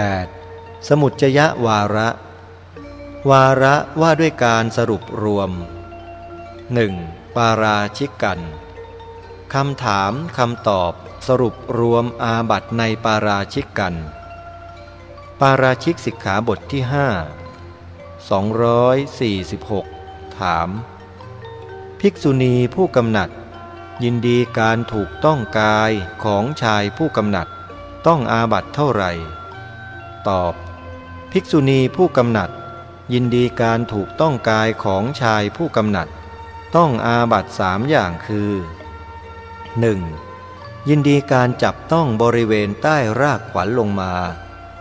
8. สมุจจยวาระ วาระว่าด้วยการสรุปรวม 1. ปาราชิกกันคำถามคำตอบสรุปรวมอาบัตในปาราชิกกัน ปาราชิกสิกขาบทที่ห้า246 ถาม ภิกษุณีผู้กำหนัด ยินดีการถูกต้องกายของชายผู้กำหนัด ต้องอาบัตเท่าไหร่ ตอบ ภิกษุณีผู้กำหนัด ยินดีการถูกต้องกายของชายผู้กำหนัด ต้องอาบัตสามอย่างคือ 1. ยินดีการจับต้องบริเวณใต้รากขวัญลงมา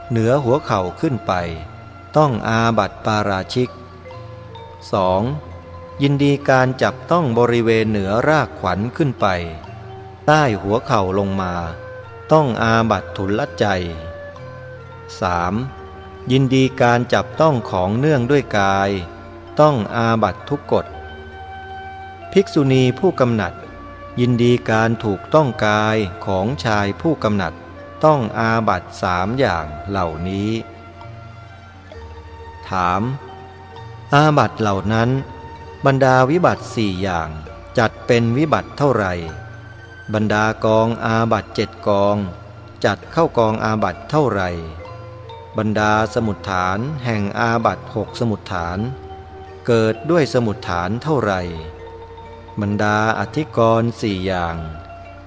เหนือหัวเข่าขึ้นไป ต้องอาบัตปาราชิก 2. ยินดีการจับต้องบริเวณเหนือรากขวัญขึ้นไป ใต้หัวเข่าลงมา ต้องอาบัตทุลใจ 3. ยินดีการจับต้องของเนื่องด้วยกาย ต้องอาบัตทุกกฎ ภิกษุณีผู้กำหนัด ยินดีการถูกต้องกายของชายผู้กำหนัด ต้องอาบัตสามอย่างเหล่านี้ ถาม อาบัตเหล่านั้น บรรดาวิบัติสี่อย่างจัดเป็นวิบัติเท่าไหร่บรรดากองอาบัตเจ็ดกอง จัดเข้ากองอาบัตเท่าไหร่ บรรดาสมุดฐานแห่งอาบัตหกสมุดฐาน เกิดด้วยสมุดฐานเท่าไหร่ บรรดาอธิกรณ์สี่อย่าง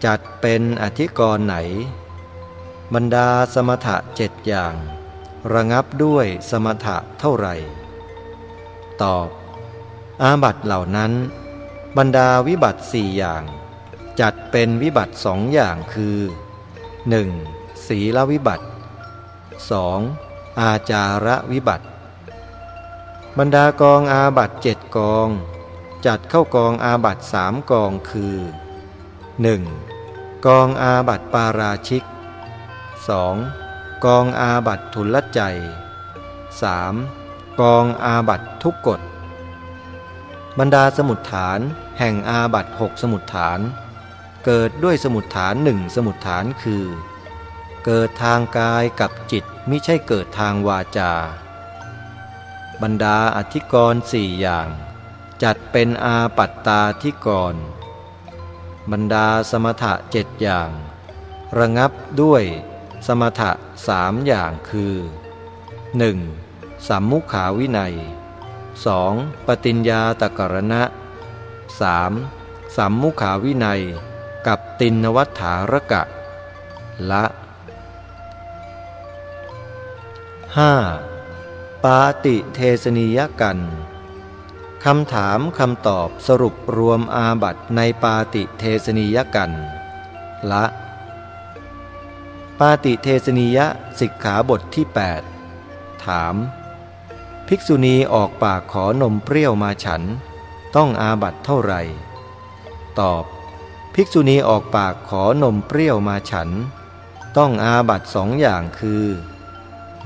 จัดเป็นอธิกรณ์ไหน บรรดาสมถะเจ็ดอย่าง ระงับด้วยสมถะเท่าไหร่ ตอบ อาบัตเหล่านั้น บรรดาวิบัติสี่อย่าง จัดเป็นวิบัติสองอย่างคือ 1. ศีลวิบัติ 2. อาจาระวิบัติ บรรดากองอาบัตเจ็ดกอง จัดเข้ากองอาบัตสามกองคือ 1. กองอาบัตปาราชิก 2. กองอาบัตทุลใจ 3. กองอาบัตทุกกฎบรรดาสมุดฐานแห่งอาบัตหกสมุดฐาน เกิดด้วยสมุดฐานหนึ่งสมุดฐานคือ เกิดทางกายกับจิตมิใช่เกิดทางวาจา บรรดาอธิกรณ์สี่อย่าง จัดเป็นอาปัตตาที่ก่อนบรรดาสมถะเจ็ดอย่าง ระงับด้วยสมถะสามอย่างคือ 1. สัมมุขาวินัย 2. ปฏิญญาตกรณะ 3. สัมมุขาวินัย กับตินวัฏฐารกะ ละ 5. ปาติเทสนิยกันคำถามคำตอบสรุปรวมอาบัตในปาติเทสนิยกัน ละ ปาติเทสนิยสิกขาบทที่ 8 ถาม ภิกษุณีออกปากขอนมเปรี้ยวมาฉัน ต้องอาบัตเท่าไหร่ ตอบ ภิกษุณีออกปากขอนมเปรี้ยวมาฉัน ต้องอาบัตสองอย่างคือ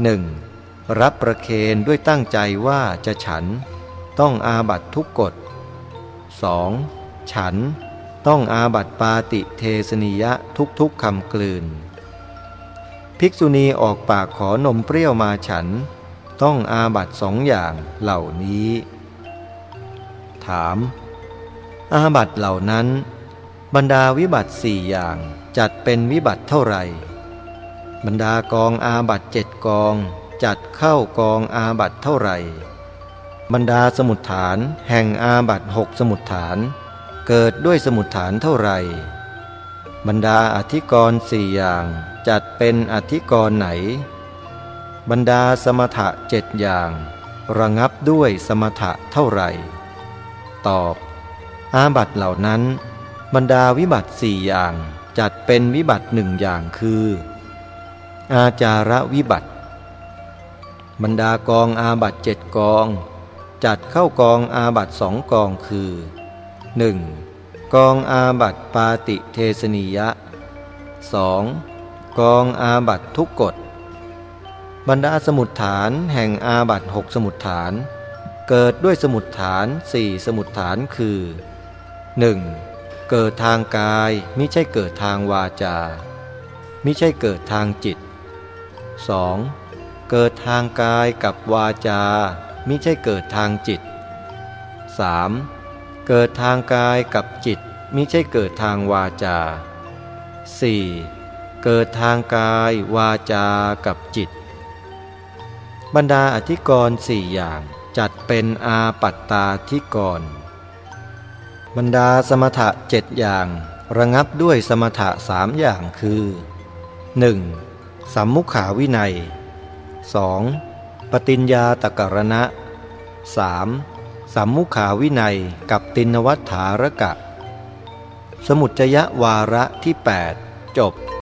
1. รับประเคนด้วยตั้งใจว่าจะฉัน ต้องอาบัตทุกกฎ 2. ฉันต้องอาบัติปาฏิเทสนียะทุกๆคำกลืน ภิกษุณีออกปากขอนมเปรี้ยวมาฉัน ต้องอาบัติสองอย่างเหล่านี้ ถาม อาบัติเหล่านั้น บรรดาวิบัติสี่อย่างจัดเป็นวิบัติเท่าไหร่ บรรดากองอาบัติเจ็ดกอง จัดเข้ากองอาบัติเท่าไหร่ บรรดาสมุดฐานแห่งอาบัตหกสมุดฐาน เกิดด้วยสมุดฐานเท่าไหร่ บรรดาอธิกรณ์สี่อย่างจัดเป็นอธิกรณ์ไหน บรรดาสมถะเจ็ดอย่าง ระงับด้วยสมถะเท่าไหร่ ตอบ อาบัตเหล่านั้น บรรดาวิบัติสี่อย่างจัดเป็นวิบัติหนึ่งอย่างคือ อาจาระวิบัติ บรรดากองอาบัตเจ็ดกอง จัดเข้ากองอาบัตสองกองคือ 1. กองอาบัตปาติเทสนิยะ 2. กองอาบัตทุกกฎบรรดาสมุดฐานแห่งอาบัตหกสมุดฐาน เกิดด้วยสมุดฐานสี่สมุดฐานคือ 1. เกิดทางกายมิใช่เกิดทางวาจามิใช่เกิดทางจิต 2. เกิดทางกายกับวาจา มิใช่เกิดทางจิต 3. เกิดทางกายกับจิต มิใช่เกิดทางวาจา 4. เกิดทางกายวาจากับจิต บรรดาอธิกรณ์สี่อย่างจัดเป็นอาปัตตาธิกรณ์บรรดาสมถะเจ็ดอย่าง ระงับด้วยสมถะสามอย่างคือ 1. สัมมุขาวินัย 2. ปฏิญญาตกรณะ 3. สัมมุขาวินัยกับตินวัฏฐารกะ สมุจยะวาระที่ 8 จบ